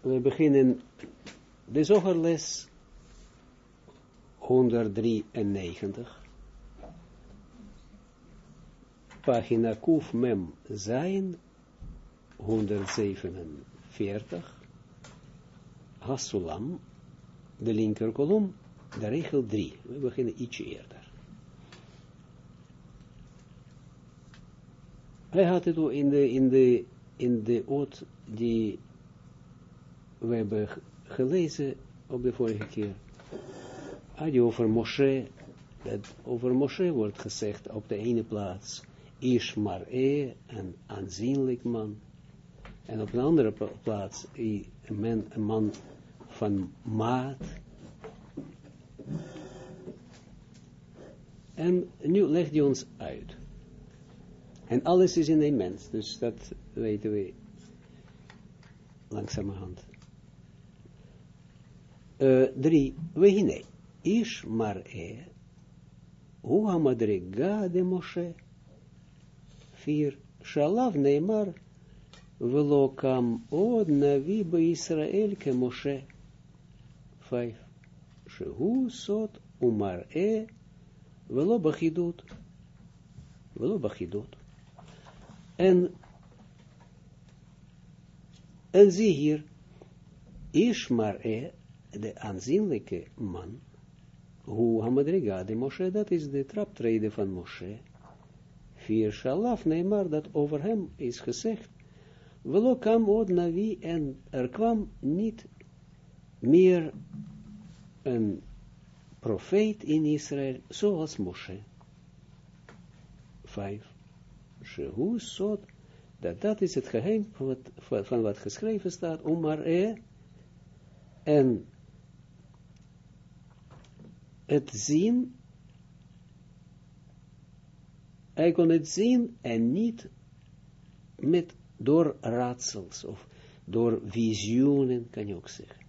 we beginnen de zogerles 193, pagina Kuf Mem Zain 147, Hasulam, de linker kolom, de regel 3. We beginnen ietsje eerder. Hij had het in de, in de, in de oot die we hebben gelezen op de vorige keer. Je over Moshe, dat over Moshe wordt gezegd op de ene plaats, Ishmar-e, een aanzienlijk man. En op de andere plaats, man, een man van maat. En nu legt hij ons uit. En alles is in een mens, dus dat weten we langzamerhand. Uh, drie, wehine, ish mar'e, hu de Moshe. Vier, shalav neemar, velo kam od navi be ke Moshe. Vijf, shehu sot umar'e, velo bachidut. Velo bachidut. En, en zie hier, Ishmar-e, de aanzienlijke man, hoe Hamadriga de Moshe, dat is de traptreden van Moshe. Vier Shalaf, nee, maar dat over hem is gezegd, Velo kam od navi, en er kwam niet meer een profeet in Israël, zoals Moshe. Vijf. Shehu sot, dat dat is het geheim wat, van wat geschreven staat, om maar e, en het zien, hij kon het zien en niet met, door raadsels of door visioenen, kan je ook zeggen.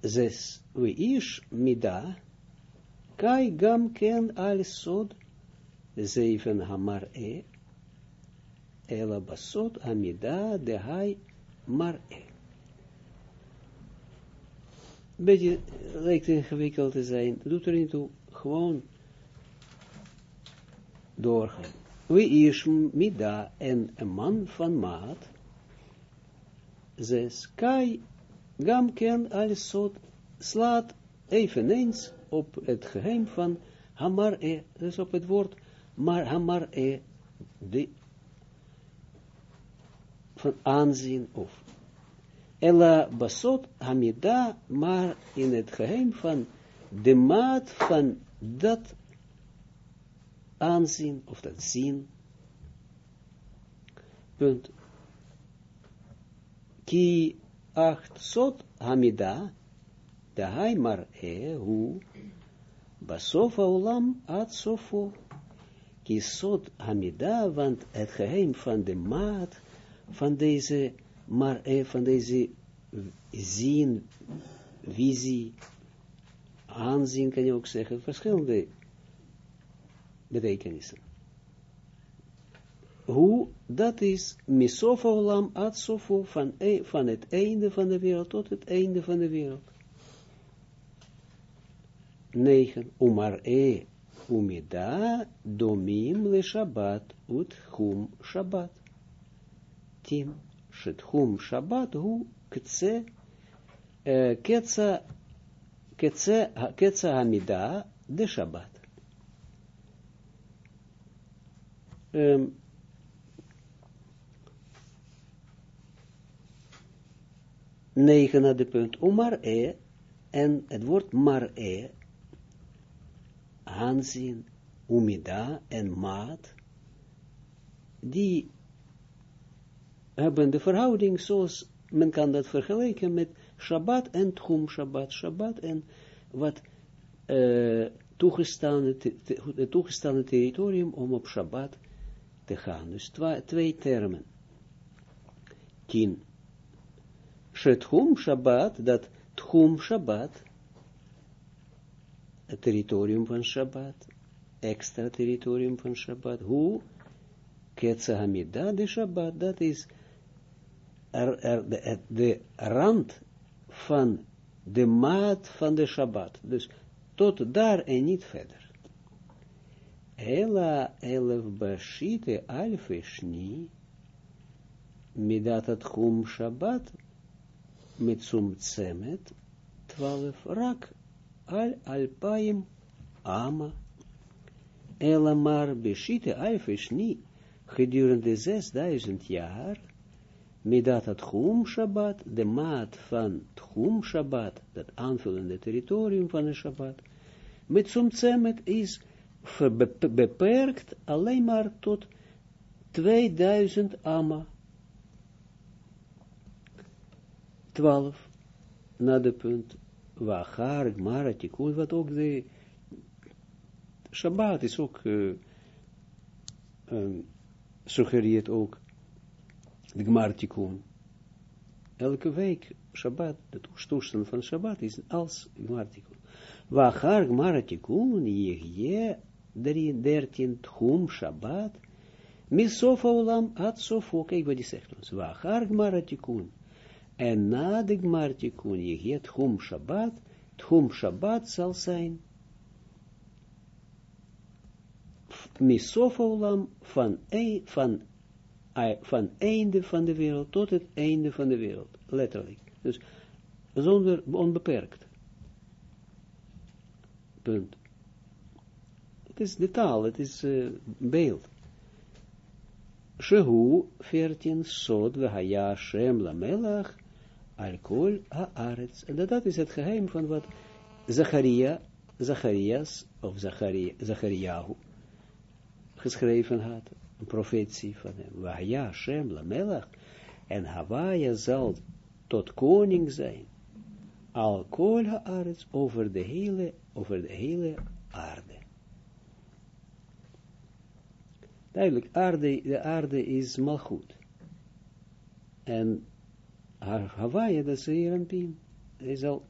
Zes, we ish mida, kai gam ken al sod, zeven hamar e, ela amida de hai mar e. Een beetje lijkt ingewikkeld te zijn, doet er niet toe, gewoon doorgaan. Wie is mida en een man van maat, zes, kai gam ken alles soort, slaat eveneens op het geheim van hamar e, dus op het woord maar hamar e, de, van aanzien of Ella basot hamida, maar in het geheim van de maat van dat aanzien of dat zien. Punt. Ki acht sot hamida, de hij maar e, hu, basofa ulam at sofo, kisot hamida, want het geheim van de maat van deze, maar eh, van deze zien, visie, aanzien kan je ook zeggen, verschillende betekenissen. Hoe, dat is misofa olam ad sofo, van, e, van het einde van de wereld tot het einde van de wereld. 9. Umar e umida domim le Shabbat ut hum Shabbat. 10. Shetchum Shabbat hu ketse ketsa ketsa hamida de Shabbat. Um, negende punt, omar e, en het woord mar e, aanzien, umida en maat, die hebben de verhouding zoals men kan dat vergelijken met Shabbat en Tchum Shabbat, Shabbat en wat uh, toegestane, te, toegestane territorium om op Shabbat te gaan. Dus twa, twee termen. Tien. Shetchum Shabbat, dat Tchum Shabbat, het territorium van Shabbat, extra territorium van Shabbat, hoe Ketsa Hamida de Shabbat, dat is er, er, de, de rand van de maat van de Shabbat. Dus tot daar en niet verder. Ela elef bashite alfe shni midat het chum Shabbat met zum tzemet twaalf rak al alpaim ama. Ela maar bashite alfe shni gedurende zesduizend jaar Midat het Tchum Shabbat, de maat van Tchum Shabbat, dat aanvullende territorium van de Shabbat, met Sumtzemet is beperkt alleen maar tot 2000 amma. 12, na de punt, Wachar, Maratikul, wat ook de Shabbat is ook, uh, um, suggereert ook, de Gmartikun. Elke week, Shabbat, de toestand van Shabbat is als Gmartikun. Wachar Gmartikun, je 13 Tchum Shabbat, Misofa Olam at Sofo, kijk wat die zegt ons. Wachar Gmartikun. En na de Gmartikun, je Tchum Shabbat, Tchum Shabbat zal zijn Misofa Olam van, van van einde van de wereld tot het einde van de wereld, letterlijk. Dus zonder onbeperkt. Punt. Het is de taal, het is uh, beeld. Shehu 14 sod haya shem lamelach alcohol haaretz. En dat is het geheim van wat Zacharia, Zacharias of Zacharia, Zachariahu geschreven had een profetie van hem. Lamelach. En Hawaia zal tot koning zijn. Al kol haaretz over de hele, over de hele aarde. Duidelijk, aarde, de aarde is malgoed. En Hawaii, dat is Pim. Hij zal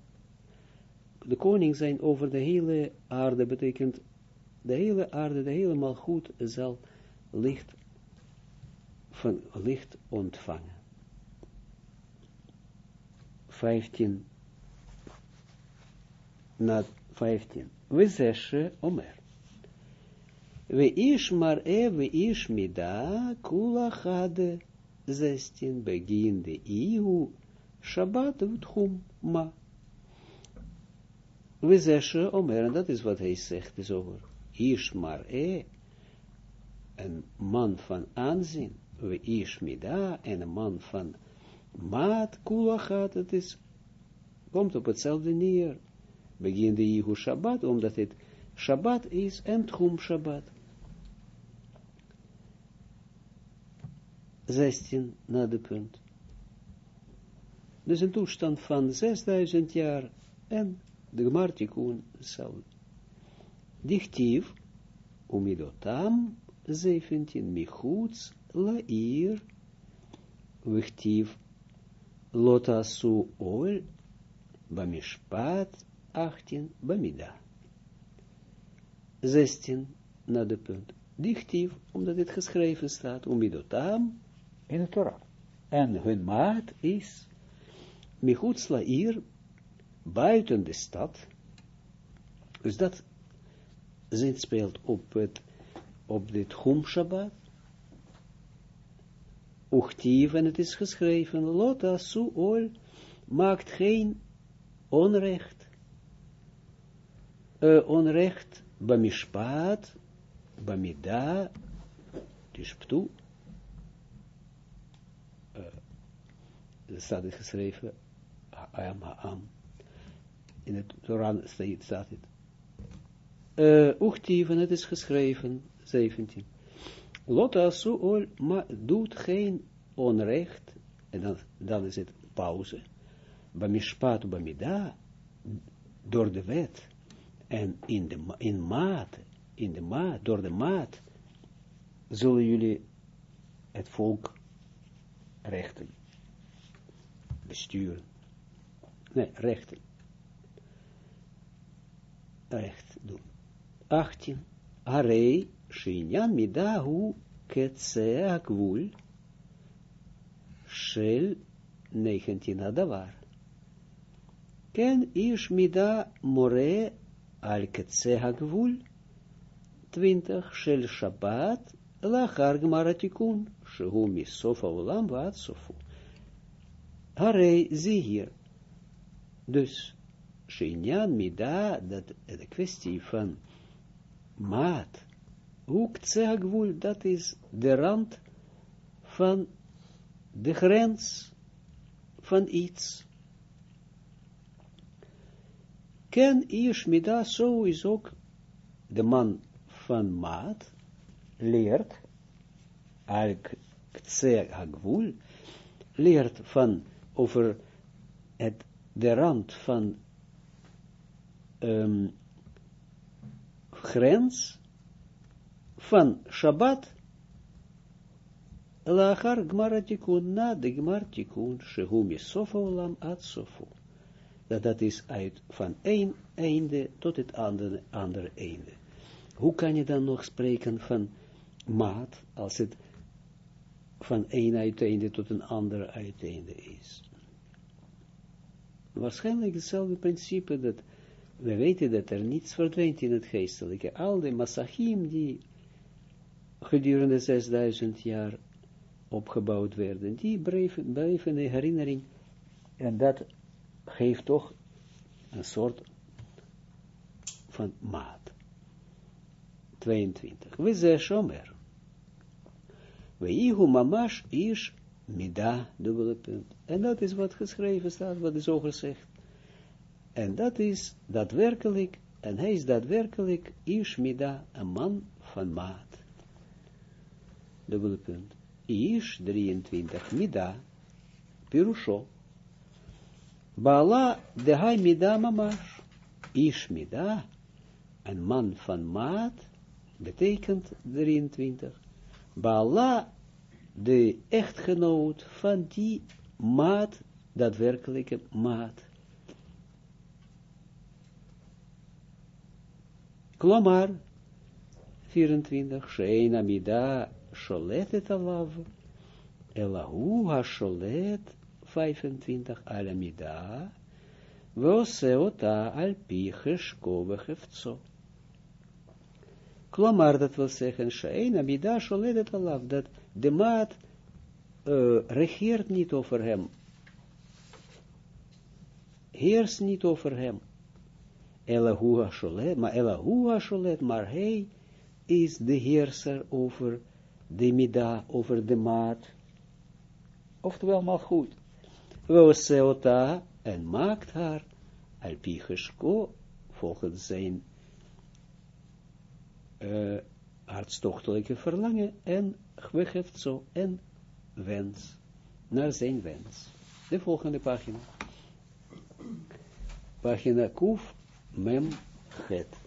de koning zijn over de hele aarde, betekent de hele aarde, de hele malgoed zal licht, van licht ontvangen. 15 na 15. We zeshe omer. We ish e we ish mida kula chade 16 begin de ihu Shabbat v'tchum ma. We zeshe omer, en dat is wat hij zegt, is over. Ish e, een man van aanzien, we ishmida, en een man van maat, kula gaat, het is, komt op hetzelfde neer. Begin de Jehu Shabbat, omdat het Shabbat is en Tchum Shabbat. 16 na de punt. Dus een toestand van 6000 jaar en de Gmartikun hetzelfde. Dichtief, umidotam, 17, Michutz, Lair, Wichtiv, Lotasu Ol, Bamishpat, 18, Bamida. 16, na de punt. Dichtief, omdat dit geschreven staat, Umidotam, in de Torah. En hun maat is, Michutz Lair, buiten de stad, dus dat zit speelt op het op dit Chum Shabbat. Uchtief, en het is geschreven, Lota Suol maakt geen onrecht. Uh, onrecht, Bamishpat, Bamida, Tishptu. Uh, er staat het geschreven, Ha'am Ha'am. In het Torah staat het. Uchtief, en het is geschreven, 17. Lota suol, maar doet geen onrecht, en dan, dan is het pauze. Bamishpat bamida, door de wet, en in de in maat, in de maat, door de maat, zullen jullie het volk rechten, besturen. Nee, rechten. Recht doen. 18. Arei Shinyan midahu ketse akvul shel 19 Adavar. Ken ish mida more al ketse hagvul, 20 shel Shabbat, lachar gmaratikun, shehu misofa olam vaat sofu. Harei, zie hier. Dus, Shinyan mida, dat de kwestie van maat, hoe ketse hagvul, dat is de rand van de grens van iets. Ken Ishmida, zo is ook de man van maat, leert, al ktseh hagvul, leert van over het, de rand van um, grens van Shabbat Lachar gmar tikun, na de gmar tikun, shehu misofa olam ad sofu. Dat dat is uit van één einde tot het andere, andere einde. Hoe kan je dan nog spreken van maat, als het van één uiteinde tot een ander uiteinde is? Waarschijnlijk hetzelfde principe dat we weten dat er niets verdwijnt in het geestelijke. Al de massachim die gedurende 6000 jaar opgebouwd werden, die blijven, de herinnering, en dat geeft toch een soort van maat. 22. We zeggen shomer. We ihu mamash is mida, dubbele punt. En dat is wat geschreven staat, wat de zoger zegt. En dat is daadwerkelijk, en hij is daadwerkelijk is mida, een man van maat. Dubbele punt. Ish 23 mida, Pirusho. De hai mida mamash. Ish mida, een man van maat, betekent 23. Bala de echtgenoot van die maat, daadwerkelijke maat. Klomar, 24, Sheina mida sholetet alav, elahu ha-sholet, 25, alamida, veoseota al pi cheshko vechefzo. Klomar, dat wil zeggen, shein amida sholetet alav, dat de maat uh, regeert niet over hem, heerst niet over hem. Elahu ha-sholet, maar Elahu ha-sholet, maar hij is de heerser over de mida over de maat, oftewel maar goed. Weoseota en maakt haar alpigesko volgens zijn uh, hartstochtelijke verlangen en weggeeft zo en wens, naar zijn wens. De volgende pagina. Pagina Kuf Mem Het.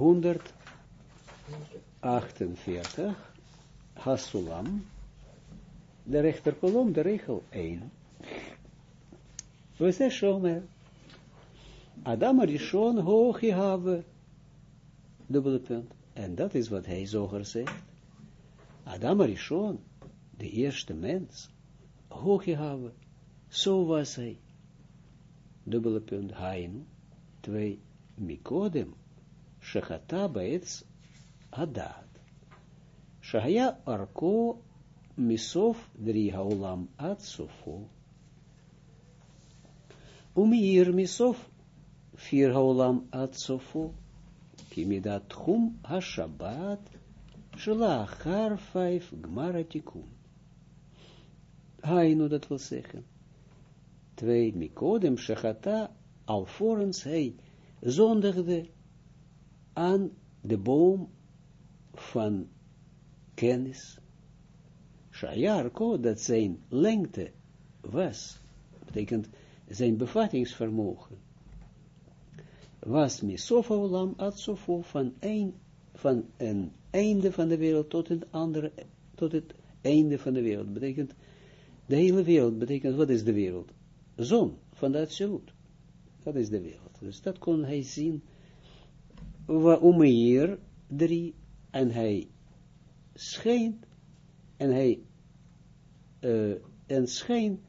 148, Hasulam, de rechterkolom, de regel 1. We zeggen Shomer, Adam Arishon hoog hebben, dubbele punt. En dat is wat hij zoger zegt. Adam Arishon, de eerste mens, hoog hebben, zo was hij. Dubbele punt, Hainu, twee, Mikodem, Shechata Baetz Hadat. Shahaya Arko Misof Dri Haolam Ad Sofo. Umir Misof Fir Haolam Ad Sofo. Kimidat Tchum HaShabbat Shela Achar Vijf Gmaratikun. Hainu dat zeggen. Twee Mikodem Shechata alvorens hij zondigde aan de boom van kennis. Shajarko, dat zijn lengte was, betekent zijn bevattingsvermogen, was misofa olam van een, van een einde van de wereld tot een andere, tot het einde van de wereld. Betekent, de hele wereld betekent, wat is de wereld? Zon van de absolute. Dat is de wereld. Dus dat kon hij zien Umeir drie, en hij schijnt, en hij, uh, en schijnt,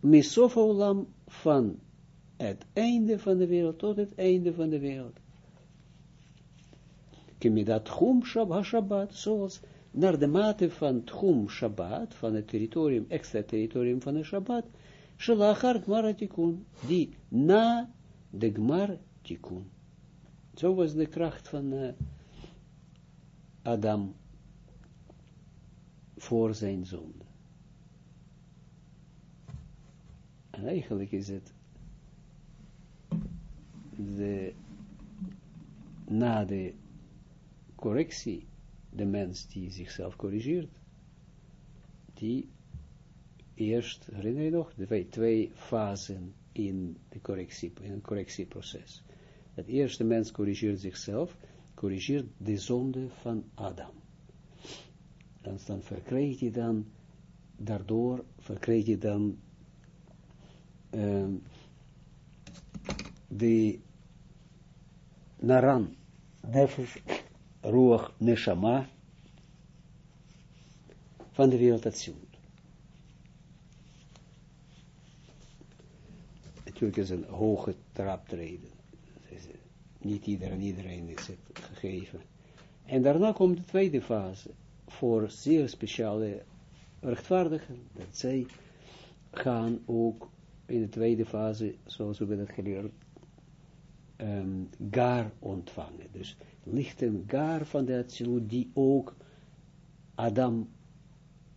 misofolam van het einde van de wereld tot het einde van de wereld. Kemidat Chum Shabbat, zoals naar de mate van Tchum Shabbat, van het territorium, extra territorium van de Shabbat, Shalachar Gmar die na de Gmar Tikkun. Zo was de kracht van uh, Adam voor zijn zonde. En eigenlijk is het de, na de correctie, de mens die zichzelf corrigeert, die eerst, herinner je nog, de twee fasen in, de correctie, in een correctieproces. Het eerste mens corrigeert zichzelf, corrigeert de zonde van Adam. Dan verkrijg je dan, daardoor verkrijg je dan um, de naran, nefesh, ruach, neshama, van de wereld Atsilut. Natuurlijk is een hoge traptreden. Niet iedereen, iedereen is het gegeven. En daarna komt de tweede fase, voor zeer speciale rechtvaardigen, dat zij gaan ook in de tweede fase, zoals we hebben het geleerd, um, gar ontvangen. Dus lichten gar van de Atsilut, die ook Adam,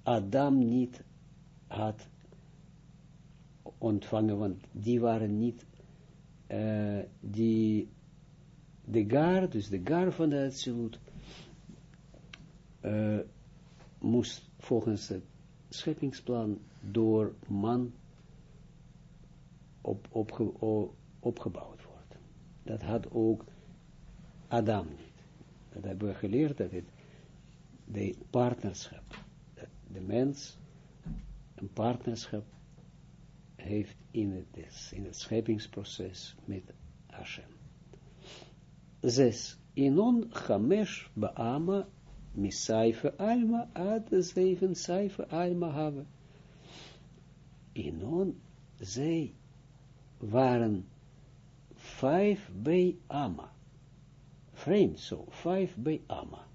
Adam niet had ontvangen, want die waren niet, uh, die, de gar, dus de gar van de Atsilut, uh, moest volgens het scheppingsplan door man op, opge, opgebouwd worden. Dat had ook Adam niet. Dat hebben we geleerd, dat het de partnerschap, dat de mens een partnerschap heeft in het, in het scheppingsproces met Hashem. Zes. Inon chamesh ba'ama misaife alma ad zeven saife alma hebben. Inon, zij waren vijf bij Amma. Vreemd zo, vijf bij Amma.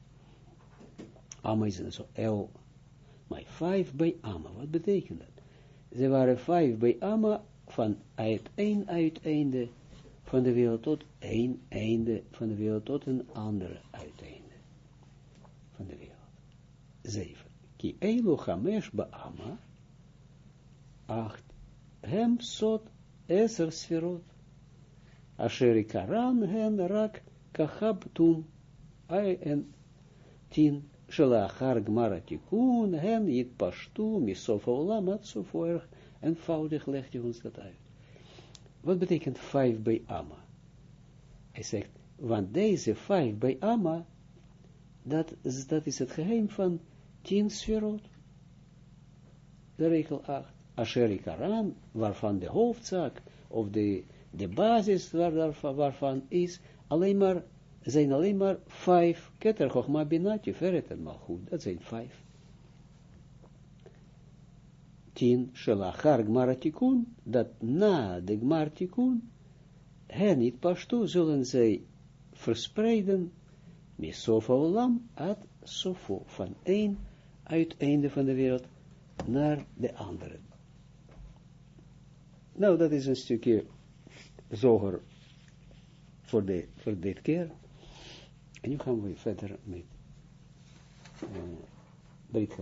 Amma is zo L, maar vijf bij Amma, wat betekent dat? Ze waren vijf bij Amma van uit één uiteinde van de wereld tot één einde van de wereld tot een andere uiteinde van de wereld. Zeven. Ki Elo Hamesh Amma. Acht. Hem sot Eser sferot. Asher karan hen rak kahab tum. En tien. Shelachar gmara tikun hen yit pashtu misof olam at sofoer. Eenvoudig legt hij ons dat uit. Wat betekent vijf bij Amma? Hij zegt, want deze vijf bij Amma, dat, dat is het geheim van tien sferot. De regel 8. Asheri Karan, waarvan de hoofdzaak, of de, de basis waar, waarvan is, alleen maar, zijn alleen maar vijf, keter, chochma, binatje, verret en malchut, dat zijn vijf. Tien, shelachar gmaratikun, dat na de gmartikun, hen niet pashtu, zullen zij verspreiden, misofa olam, ad sofo, van één uiteinde van de wereld, naar de andere. Nou, dat is een stukje zoger voor, de, voor dit keer. En nu gaan we verder met uh, Brit